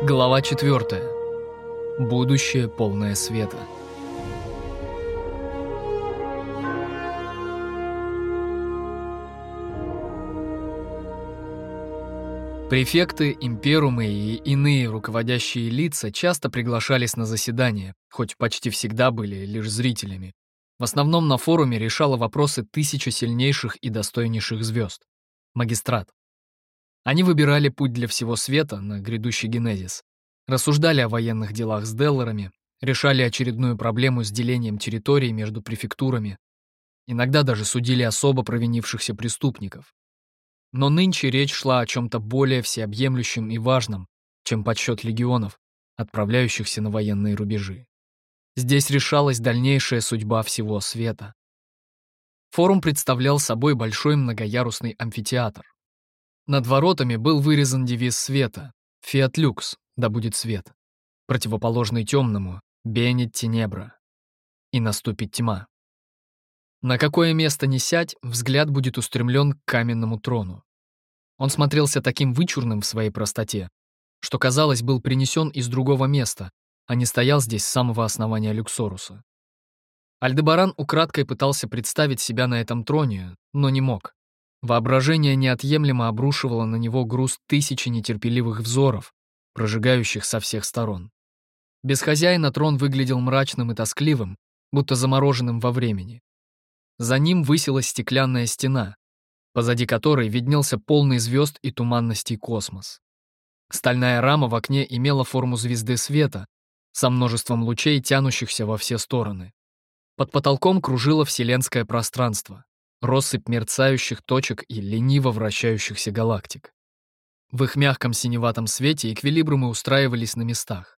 Глава 4. Будущее полное света. Префекты, имперумы и иные руководящие лица часто приглашались на заседания, хоть почти всегда были лишь зрителями. В основном на форуме решала вопросы тысяча сильнейших и достойнейших звезд. Магистрат. Они выбирали путь для всего света на грядущий генезис, рассуждали о военных делах с Делларами, решали очередную проблему с делением территорий между префектурами, иногда даже судили особо провинившихся преступников. Но нынче речь шла о чем-то более всеобъемлющем и важном, чем подсчет легионов, отправляющихся на военные рубежи. Здесь решалась дальнейшая судьба всего света. Форум представлял собой большой многоярусный амфитеатр. Над воротами был вырезан девиз света «Фиат люкс, да будет свет», противоположный темному «Бенет тенебра» и наступит тьма. На какое место не сядь, взгляд будет устремлен к каменному трону. Он смотрелся таким вычурным в своей простоте, что, казалось, был принесен из другого места, а не стоял здесь с самого основания Люксоруса. Альдебаран украдкой пытался представить себя на этом троне, но не мог. Воображение неотъемлемо обрушивало на него груз тысячи нетерпеливых взоров, прожигающих со всех сторон. Без хозяина трон выглядел мрачным и тоскливым, будто замороженным во времени. За ним высилась стеклянная стена, позади которой виднелся полный звезд и туманностей космос. Стальная рама в окне имела форму звезды света, со множеством лучей, тянущихся во все стороны. Под потолком кружило вселенское пространство россыпь мерцающих точек и лениво вращающихся галактик. В их мягком синеватом свете эквилибрумы устраивались на местах.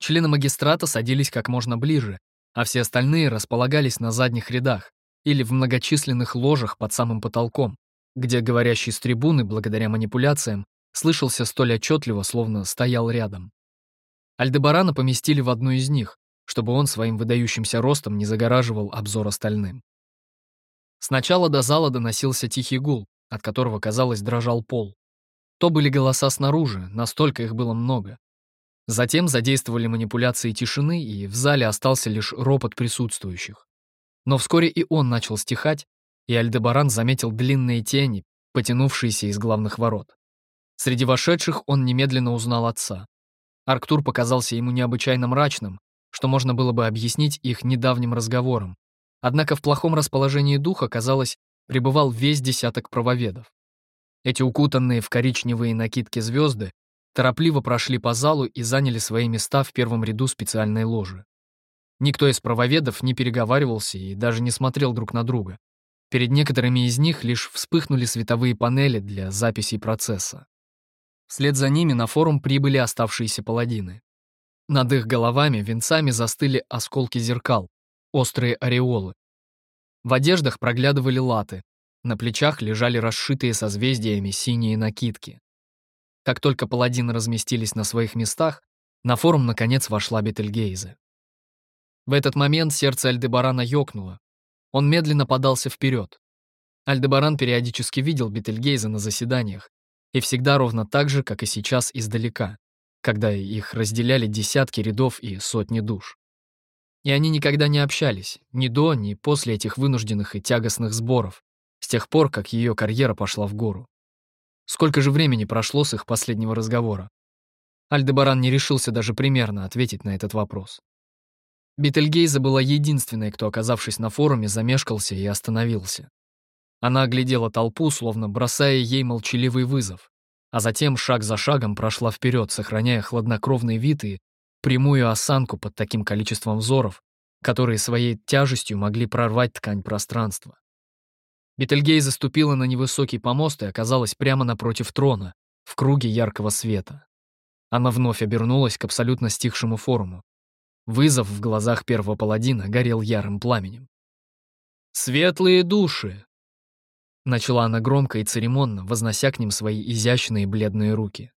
Члены магистрата садились как можно ближе, а все остальные располагались на задних рядах или в многочисленных ложах под самым потолком, где говорящий с трибуны, благодаря манипуляциям, слышался столь отчетливо, словно стоял рядом. Альдебарана поместили в одну из них, чтобы он своим выдающимся ростом не загораживал обзор остальным. Сначала до зала доносился тихий гул, от которого, казалось, дрожал пол. То были голоса снаружи, настолько их было много. Затем задействовали манипуляции тишины, и в зале остался лишь ропот присутствующих. Но вскоре и он начал стихать, и Альдебаран заметил длинные тени, потянувшиеся из главных ворот. Среди вошедших он немедленно узнал отца. Арктур показался ему необычайно мрачным, что можно было бы объяснить их недавним разговором, Однако в плохом расположении духа, казалось, пребывал весь десяток правоведов. Эти укутанные в коричневые накидки звезды торопливо прошли по залу и заняли свои места в первом ряду специальной ложи. Никто из правоведов не переговаривался и даже не смотрел друг на друга. Перед некоторыми из них лишь вспыхнули световые панели для записей процесса. Вслед за ними на форум прибыли оставшиеся паладины. Над их головами венцами застыли осколки зеркал, острые ореолы. В одеждах проглядывали латы, на плечах лежали расшитые созвездиями синие накидки. Как только паладины разместились на своих местах, на форум наконец вошла Бетельгейзе. В этот момент сердце Альдебарана ёкнуло. Он медленно подался вперед. Альдебаран периодически видел Бетельгейзе на заседаниях, и всегда ровно так же, как и сейчас издалека, когда их разделяли десятки рядов и сотни душ. И они никогда не общались, ни до, ни после этих вынужденных и тягостных сборов, с тех пор, как ее карьера пошла в гору. Сколько же времени прошло с их последнего разговора? Альдебаран не решился даже примерно ответить на этот вопрос. Бетельгейза была единственной, кто, оказавшись на форуме, замешкался и остановился. Она оглядела толпу, словно бросая ей молчаливый вызов, а затем шаг за шагом прошла вперед, сохраняя хладнокровный вид и прямую осанку под таким количеством взоров, которые своей тяжестью могли прорвать ткань пространства. Бетельгей заступила на невысокий помост и оказалась прямо напротив трона, в круге яркого света. Она вновь обернулась к абсолютно стихшему форуму. Вызов в глазах первого паладина горел ярым пламенем. «Светлые души!» Начала она громко и церемонно, вознося к ним свои изящные бледные руки.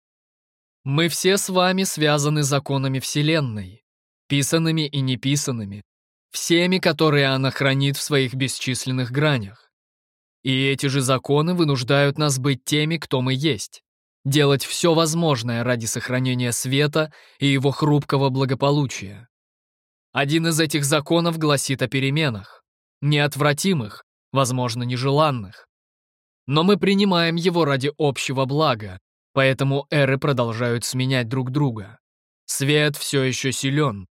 Мы все с вами связаны законами Вселенной, писанными и неписанными, всеми, которые она хранит в своих бесчисленных гранях. И эти же законы вынуждают нас быть теми, кто мы есть, делать все возможное ради сохранения света и его хрупкого благополучия. Один из этих законов гласит о переменах, неотвратимых, возможно, нежеланных. Но мы принимаем его ради общего блага, поэтому эры продолжают сменять друг друга. Свет все еще силен.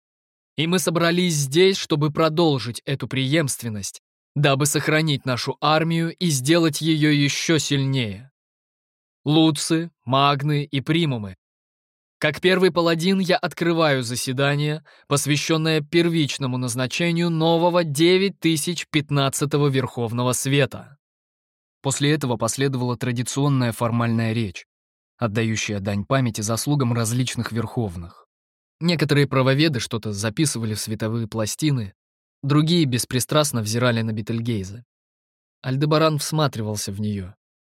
И мы собрались здесь, чтобы продолжить эту преемственность, дабы сохранить нашу армию и сделать ее еще сильнее. Луцы, магны и примумы. Как первый паладин я открываю заседание, посвященное первичному назначению нового 9015-го Верховного Света. После этого последовала традиционная формальная речь, отдающая дань памяти заслугам различных верховных. Некоторые правоведы что-то записывали в световые пластины, другие беспристрастно взирали на Бетельгейзе. Альдебаран всматривался в нее.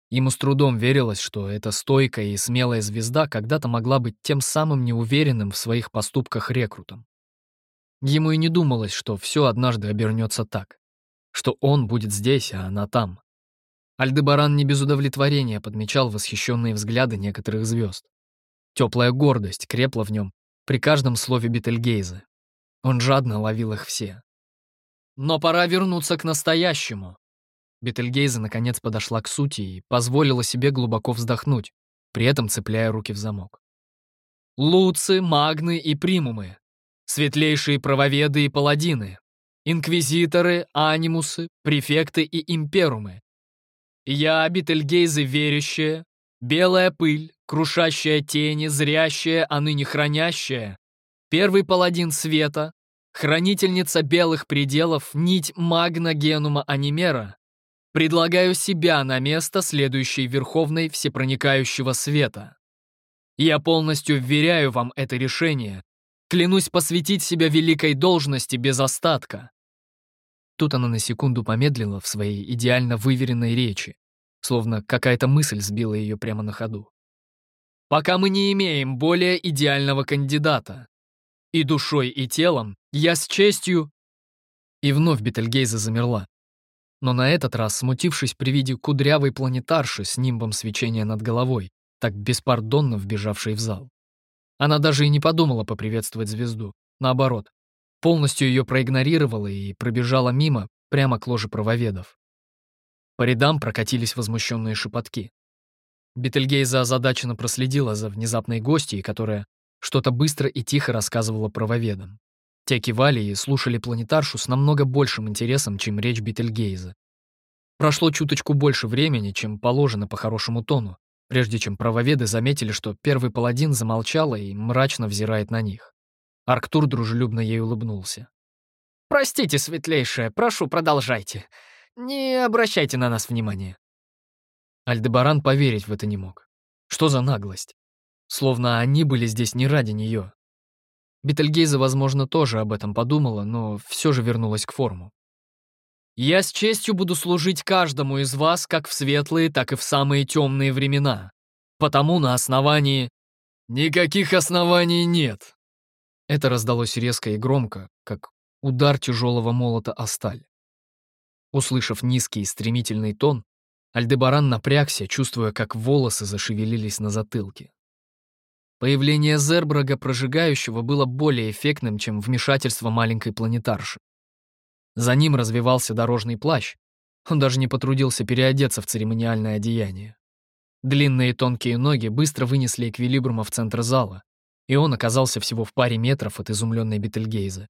Ему с трудом верилось, что эта стойкая и смелая звезда когда-то могла быть тем самым неуверенным в своих поступках рекрутом. Ему и не думалось, что все однажды обернется так, что он будет здесь, а она там. Альдебаран не без удовлетворения подмечал восхищенные взгляды некоторых звезд. Теплая гордость крепла в нем при каждом слове Бетельгейза. Он жадно ловил их все. Но пора вернуться к настоящему. Бетельгейза наконец подошла к сути и позволила себе глубоко вздохнуть, при этом цепляя руки в замок. Луцы, магны и примумы, светлейшие правоведы и паладины, инквизиторы, анимусы, префекты и имперумы, я, Бетельгейзе верящая, белая пыль, крушащая тени, зрящая, а ныне хранящая, первый паладин света, хранительница белых пределов, нить магна генума анимера, предлагаю себя на место следующей Верховной Всепроникающего Света. Я полностью вверяю вам это решение, клянусь посвятить себя великой должности без остатка, Тут она на секунду помедлила в своей идеально выверенной речи, словно какая-то мысль сбила ее прямо на ходу. «Пока мы не имеем более идеального кандидата. И душой, и телом я с честью...» И вновь Бетельгейза замерла. Но на этот раз, смутившись при виде кудрявой планетарши с нимбом свечения над головой, так беспардонно вбежавшей в зал. Она даже и не подумала поприветствовать звезду. Наоборот, полностью ее проигнорировала и пробежала мимо, прямо к ложе правоведов. По рядам прокатились возмущенные шепотки. Бетельгейза озадаченно проследила за внезапной гостьей, которая что-то быстро и тихо рассказывала правоведам. Те кивали и слушали планетаршу с намного большим интересом, чем речь Бетельгейза. Прошло чуточку больше времени, чем положено по хорошему тону, прежде чем правоведы заметили, что первый паладин замолчала и мрачно взирает на них. Арктур дружелюбно ей улыбнулся. «Простите, светлейшая, прошу, продолжайте. Не обращайте на нас внимания». Альдебаран поверить в это не мог. Что за наглость? Словно они были здесь не ради нее. Бетельгейза, возможно, тоже об этом подумала, но все же вернулась к форму. «Я с честью буду служить каждому из вас как в светлые, так и в самые темные времена. Потому на основании...» «Никаких оснований нет», это раздалось резко и громко, как удар тяжелого молота о сталь. Услышав низкий и стремительный тон, Альдебаран напрягся, чувствуя, как волосы зашевелились на затылке. Появление Зербрага прожигающего было более эффектным, чем вмешательство маленькой планетарши. За ним развивался дорожный плащ. Он даже не потрудился переодеться в церемониальное одеяние. Длинные тонкие ноги быстро вынесли эквилибрума в центр зала, и он оказался всего в паре метров от изумленной Бетельгейза.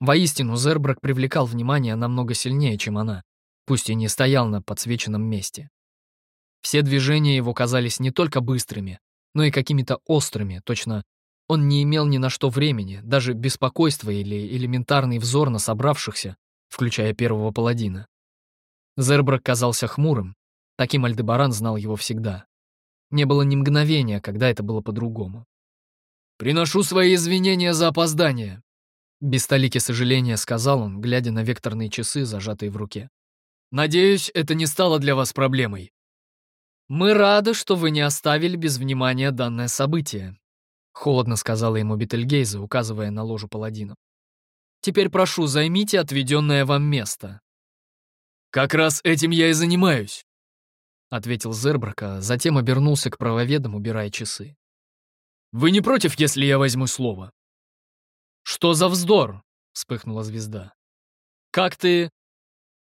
Воистину, Зербрак привлекал внимание намного сильнее, чем она, пусть и не стоял на подсвеченном месте. Все движения его казались не только быстрыми, но и какими-то острыми, точно он не имел ни на что времени, даже беспокойства или элементарный взор на собравшихся, включая первого паладина. Зербрак казался хмурым, таким Альдебаран знал его всегда. Не было ни мгновения, когда это было по-другому. «Приношу свои извинения за опоздание», — без столики сожаления сказал он, глядя на векторные часы, зажатые в руке. «Надеюсь, это не стало для вас проблемой». «Мы рады, что вы не оставили без внимания данное событие», — холодно сказала ему Бетельгейза, указывая на ложу паладина. «Теперь прошу, займите отведенное вам место». «Как раз этим я и занимаюсь», — ответил Зербрак, а затем обернулся к правоведам, убирая часы. «Вы не против, если я возьму слово?» «Что за вздор?» — вспыхнула звезда. «Как ты...»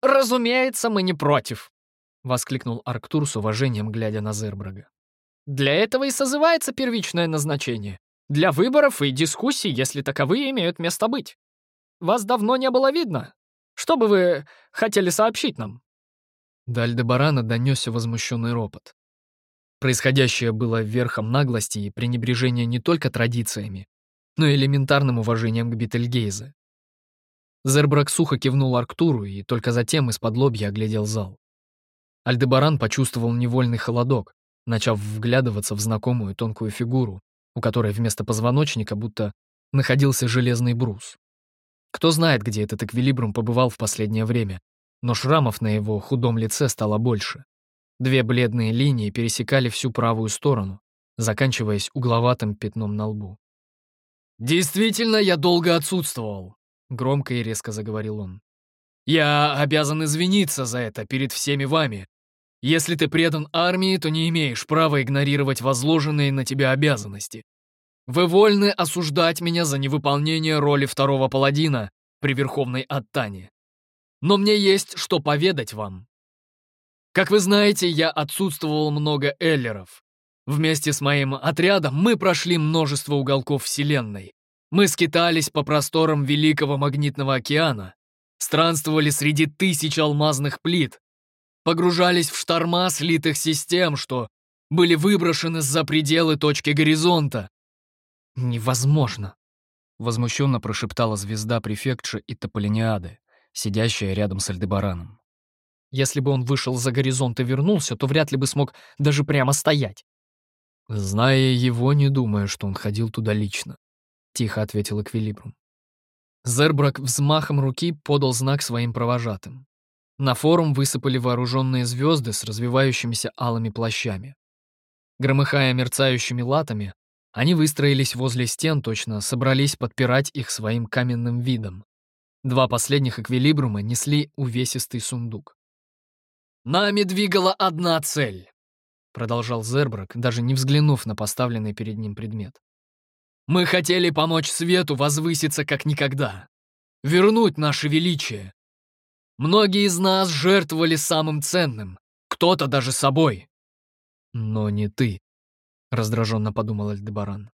«Разумеется, мы не против», — воскликнул Арктур с уважением, глядя на Зербрага. «Для этого и созывается первичное назначение. Для выборов и дискуссий, если таковые имеют место быть. Вас давно не было видно. Что бы вы хотели сообщить нам?» До Альдебарана донесся возмущенный ропот. Происходящее было верхом наглости и пренебрежения не только традициями, но и элементарным уважением к Бетельгейзе. Зербрак сухо кивнул Арктуру и только затем из-под лобья оглядел зал. Альдебаран почувствовал невольный холодок, начав вглядываться в знакомую тонкую фигуру, у которой вместо позвоночника будто находился железный брус. Кто знает, где этот эквилибрум побывал в последнее время, но шрамов на его худом лице стало больше. Две бледные линии пересекали всю правую сторону, заканчиваясь угловатым пятном на лбу. «Действительно, я долго отсутствовал», — громко и резко заговорил он. «Я обязан извиниться за это перед всеми вами. Если ты предан армии, то не имеешь права игнорировать возложенные на тебя обязанности. Вы вольны осуждать меня за невыполнение роли второго паладина при Верховной Аттане. Но мне есть что поведать вам. Как вы знаете, я отсутствовал много эллеров. Вместе с моим отрядом мы прошли множество уголков Вселенной. Мы скитались по просторам Великого Магнитного океана, странствовали среди тысяч алмазных плит, погружались в шторма слитых систем, что были выброшены за пределы точки горизонта. «Невозможно!» — возмущенно прошептала звезда префектша и Тополиниады сидящая рядом с Альдебараном. Если бы он вышел за горизонт и вернулся, то вряд ли бы смог даже прямо стоять. «Зная его, не думаю, что он ходил туда лично», — тихо ответил Эквилибрум. Зербрак взмахом руки подал знак своим провожатым. На форум высыпали вооруженные звезды с развивающимися алыми плащами. Громыхая мерцающими латами, они выстроились возле стен, точно собрались подпирать их своим каменным видом. Два последних эквилибрума несли увесистый сундук. «Нами двигала одна цель», — продолжал Зербрак, даже не взглянув на поставленный перед ним предмет. «Мы хотели помочь свету возвыситься как никогда, вернуть наше величие. Многие из нас жертвовали самым ценным, кто-то даже собой. Но не ты», — раздраженно подумал Альдебаран.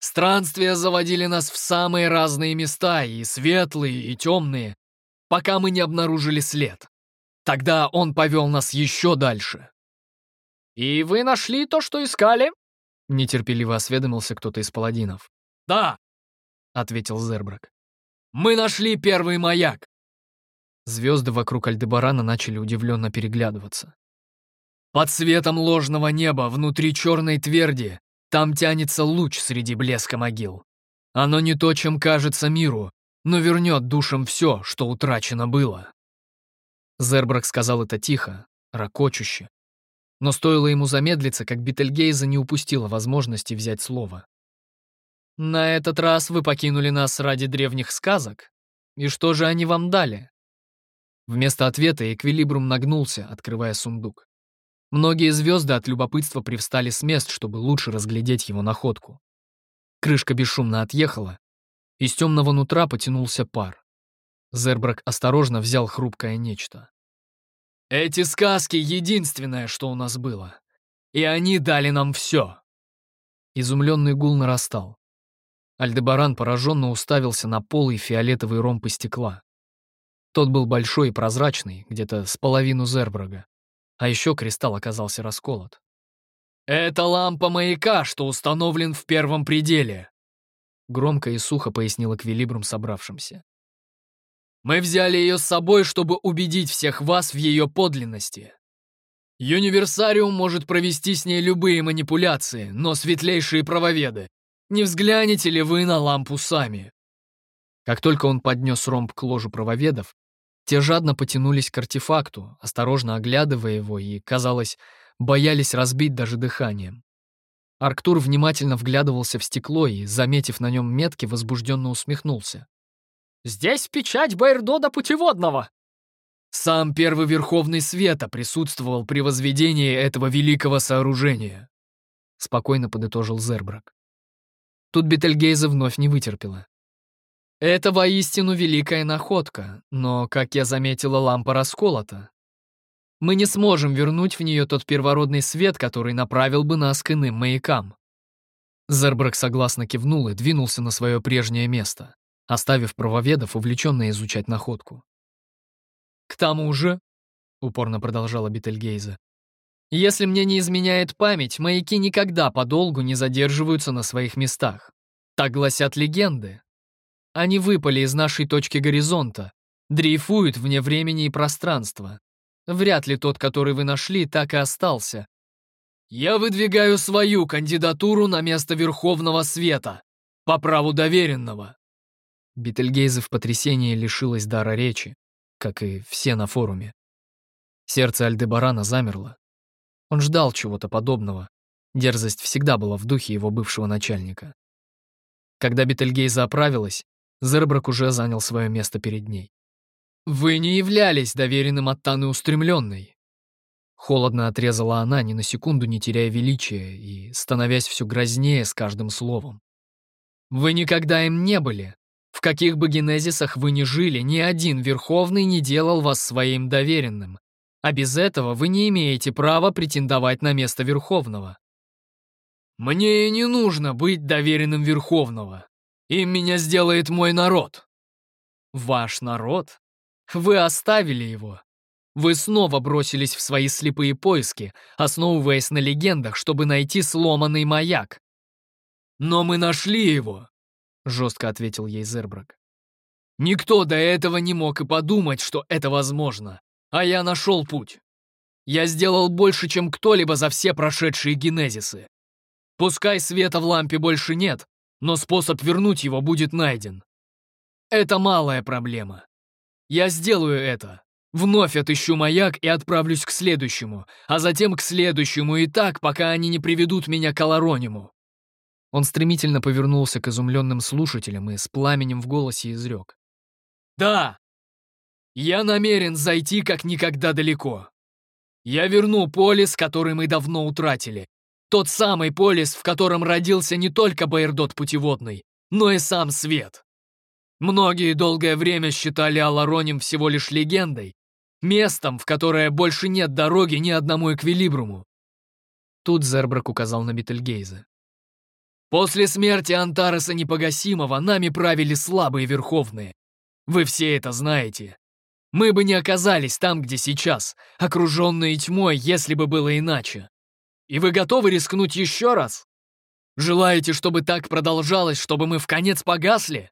Странствия заводили нас в самые разные места, и светлые, и темные, пока мы не обнаружили след. Тогда он повел нас еще дальше. «И вы нашли то, что искали?» — нетерпеливо осведомился кто-то из паладинов. «Да», — ответил Зербрак. «Мы нашли первый маяк». Звезды вокруг Альдебарана начали удивленно переглядываться. Под светом ложного неба внутри черной тверди там тянется луч среди блеска могил. Оно не то, чем кажется миру, но вернет душам все, что утрачено было. Зербрак сказал это тихо, ракочуще. Но стоило ему замедлиться, как Бетельгейза не упустила возможности взять слово. «На этот раз вы покинули нас ради древних сказок? И что же они вам дали?» Вместо ответа Эквилибрум нагнулся, открывая сундук. Многие звезды от любопытства привстали с мест, чтобы лучше разглядеть его находку. Крышка бесшумно отъехала. Из темного нутра потянулся пар. Зербрак осторожно взял хрупкое нечто. «Эти сказки — единственное, что у нас было. И они дали нам все!» Изумленный гул нарастал. Альдебаран пораженно уставился на полый фиолетовый ромб из стекла. Тот был большой и прозрачный, где-то с половину Зербрага. А еще кристалл оказался расколот. «Это лампа маяка, что установлен в первом пределе», — громко и сухо пояснил Эквилибрум собравшимся. «Мы взяли ее с собой, чтобы убедить всех вас в ее подлинности. Юниверсариум может провести с ней любые манипуляции, но светлейшие правоведы, не взглянете ли вы на лампу сами?» Как только он поднес ромб к ложу правоведов, те жадно потянулись к артефакту, осторожно оглядывая его и, казалось, боялись разбить даже дыханием. Арктур внимательно вглядывался в стекло и, заметив на нем метки, возбужденно усмехнулся. «Здесь печать Байрдода Путеводного!» Сам первый Верховный Света присутствовал при возведении этого великого сооружения. Спокойно подытожил Зербрак. Тут Бетельгейза вновь не вытерпела. Это воистину великая находка, но, как я заметила, лампа расколота. Мы не сможем вернуть в нее тот первородный свет, который направил бы нас к иным маякам. Зербрак согласно кивнул и двинулся на свое прежнее место, оставив правоведов увлеченно изучать находку. «К тому же», — упорно продолжала Бетельгейза, «если мне не изменяет память, маяки никогда подолгу не задерживаются на своих местах. Так гласят легенды. Они выпали из нашей точки горизонта, дрейфуют вне времени и пространства. Вряд ли тот, который вы нашли, так и остался. Я выдвигаю свою кандидатуру на место Верховного Света, по праву доверенного. Бетельгейзе в потрясении лишилась дара речи как и все на форуме. Сердце Альдебарана замерло. Он ждал чего-то подобного. Дерзость всегда была в духе его бывшего начальника. Когда Бетельгейза оправилась, Зербрак уже занял свое место перед ней. «Вы не являлись доверенным от Таны устремленной!» Холодно отрезала она, ни на секунду не теряя величия и становясь все грознее с каждым словом. «Вы никогда им не были, в каких бы генезисах вы ни жили, ни один Верховный не делал вас своим доверенным. А без этого вы не имеете права претендовать на место Верховного. Мне и не нужно быть доверенным Верховного. Им меня сделает мой народ. Ваш народ? Вы оставили его. Вы снова бросились в свои слепые поиски, основываясь на легендах, чтобы найти сломанный маяк. Но мы нашли его жестко ответил ей Зербрак. Никто до этого не мог и подумать, что это возможно. А я нашел путь. Я сделал больше, чем кто-либо за все прошедшие генезисы. Пускай света в лампе больше нет, но способ вернуть его будет найден. Это малая проблема. Я сделаю это. Вновь отыщу маяк и отправлюсь к следующему, а затем к следующему и так, пока они не приведут меня к Аларониму. Он стремительно повернулся к изумленным слушателям и с пламенем в голосе изрек. «Да! Я намерен зайти как никогда далеко. Я верну полис, который мы давно утратили. Тот самый полис, в котором родился не только Байердот Путеводный, но и сам свет. Многие долгое время считали Алароним всего лишь легендой, местом, в которое больше нет дороги ни одному эквилибруму. Тут Зербрак указал на Бетельгейза. После смерти Антареса Непогасимого нами правили слабые верховные. Вы все это знаете. Мы бы не оказались там, где сейчас, окруженные тьмой, если бы было иначе. И вы готовы рискнуть еще раз? Желаете, чтобы так продолжалось, чтобы мы в конец погасли?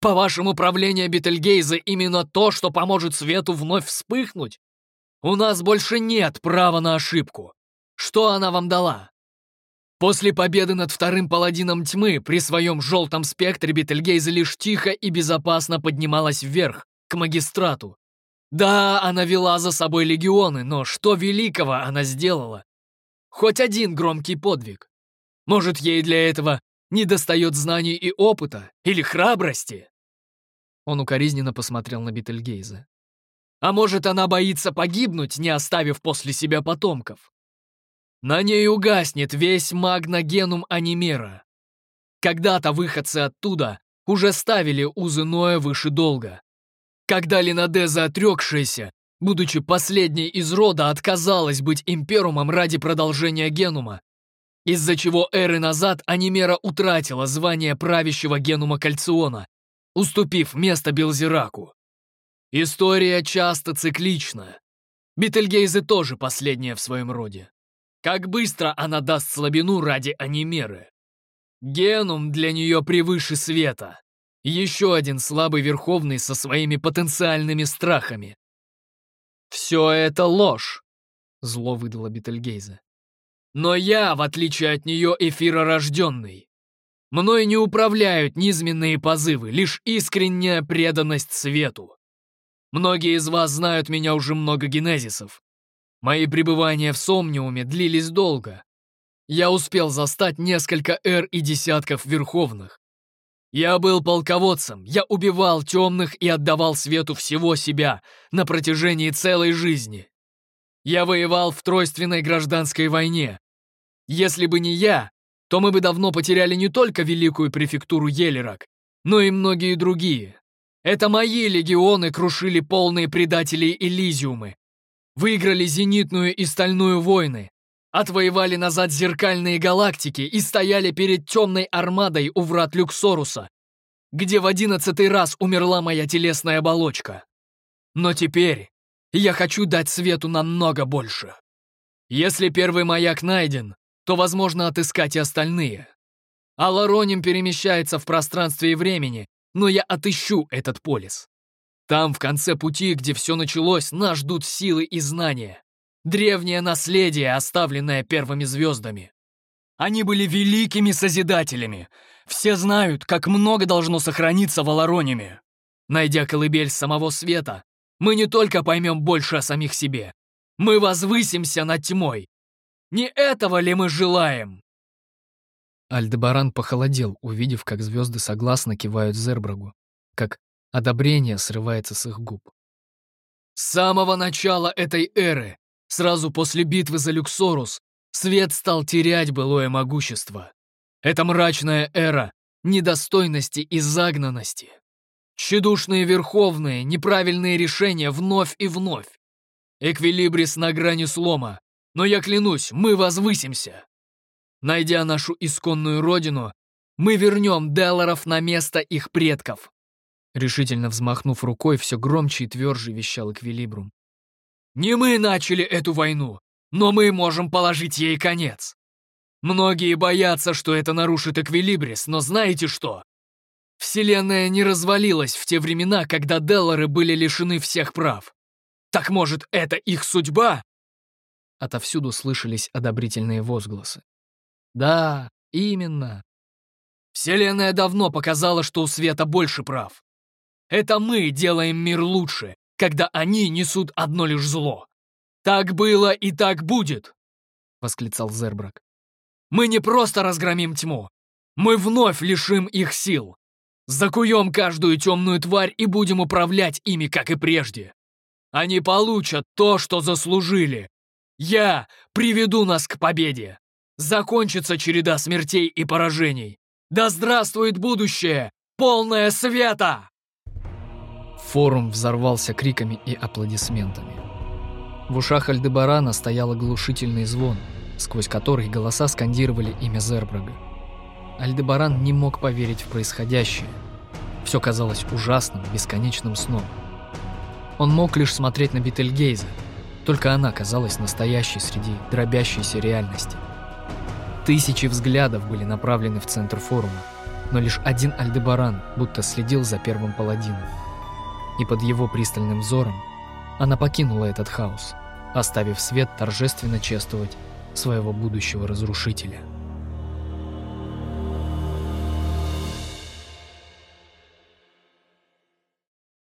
По вашему правлению Бетельгейза именно то, что поможет свету вновь вспыхнуть? У нас больше нет права на ошибку. Что она вам дала? После победы над вторым паладином тьмы при своем желтом спектре Бетельгейза лишь тихо и безопасно поднималась вверх, к магистрату. Да, она вела за собой легионы, но что великого она сделала? Хоть один громкий подвиг. Может, ей для этого недостает знаний и опыта или храбрости? Он укоризненно посмотрел на Бетельгейза. А может, она боится погибнуть, не оставив после себя потомков? На ней угаснет весь магногенум анимера. Когда-то выходцы оттуда уже ставили узы Ноя выше долга. Когда Линадеза отрекшаяся, будучи последней из рода, отказалась быть имперумом ради продолжения генума, из-за чего эры назад Анимера утратила звание правящего генума Кальциона, уступив место Белзираку. История часто циклична. Бетельгейзы тоже последняя в своем роде. Как быстро она даст слабину ради анимеры. Генум для нее превыше света. Еще один слабый верховный со своими потенциальными страхами. «Все это ложь», — зло выдала Бетельгейзе. «Но я, в отличие от нее, эфиророжденный. Мной не управляют низменные позывы, лишь искренняя преданность свету. Многие из вас знают меня уже много генезисов. Мои пребывания в Сомниуме длились долго. Я успел застать несколько эр и десятков верховных. Я был полководцем, я убивал темных и отдавал свету всего себя на протяжении целой жизни. Я воевал в тройственной гражданской войне. Если бы не я, то мы бы давно потеряли не только великую префектуру Елерак, но и многие другие. Это мои легионы крушили полные предателей Элизиумы, выиграли зенитную и стальную войны, отвоевали назад зеркальные галактики и стояли перед темной армадой у врат Люксоруса, где в одиннадцатый раз умерла моя телесная оболочка. Но теперь я хочу дать свету намного больше. Если первый маяк найден, то возможно отыскать и остальные. Алароним перемещается в пространстве и времени, но я отыщу этот полис. Там, в конце пути, где все началось, нас ждут силы и знания. Древнее наследие, оставленное первыми звездами. Они были великими созидателями. Все знают, как много должно сохраниться в. Найдя колыбель самого света, мы не только поймем больше о самих себе, мы возвысимся над тьмой. Не этого ли мы желаем?» Альдебаран похолодел, увидев, как звезды согласно кивают Зербрагу, как одобрение срывается с их губ. «С самого начала этой эры Сразу после битвы за Люксорус свет стал терять былое могущество. Это мрачная эра недостойности и загнанности. Тщедушные верховные, неправильные решения вновь и вновь. Эквилибрис на грани слома, но я клянусь, мы возвысимся. Найдя нашу исконную родину, мы вернем Делларов на место их предков. Решительно взмахнув рукой, все громче и тверже вещал Эквилибрум. Не мы начали эту войну, но мы можем положить ей конец. Многие боятся, что это нарушит эквилибрис, но знаете что? Вселенная не развалилась в те времена, когда Деллары были лишены всех прав. Так может, это их судьба? Отовсюду слышались одобрительные возгласы. Да, именно. Вселенная давно показала, что у Света больше прав. Это мы делаем мир лучше, когда они несут одно лишь зло. Так было и так будет!» — восклицал Зербрак. «Мы не просто разгромим тьму, мы вновь лишим их сил. Закуем каждую темную тварь и будем управлять ими, как и прежде. Они получат то, что заслужили. Я приведу нас к победе. Закончится череда смертей и поражений. Да здравствует будущее, полное света!» Форум взорвался криками и аплодисментами. В ушах Альдебарана стоял оглушительный звон, сквозь который голоса скандировали имя Зербрага. Альдебаран не мог поверить в происходящее. Все казалось ужасным, бесконечным сном. Он мог лишь смотреть на Бетельгейзе, только она казалась настоящей среди дробящейся реальности. Тысячи взглядов были направлены в центр форума, но лишь один Альдебаран будто следил за первым паладином и под его пристальным взором она покинула этот хаос, оставив свет торжественно чествовать своего будущего разрушителя.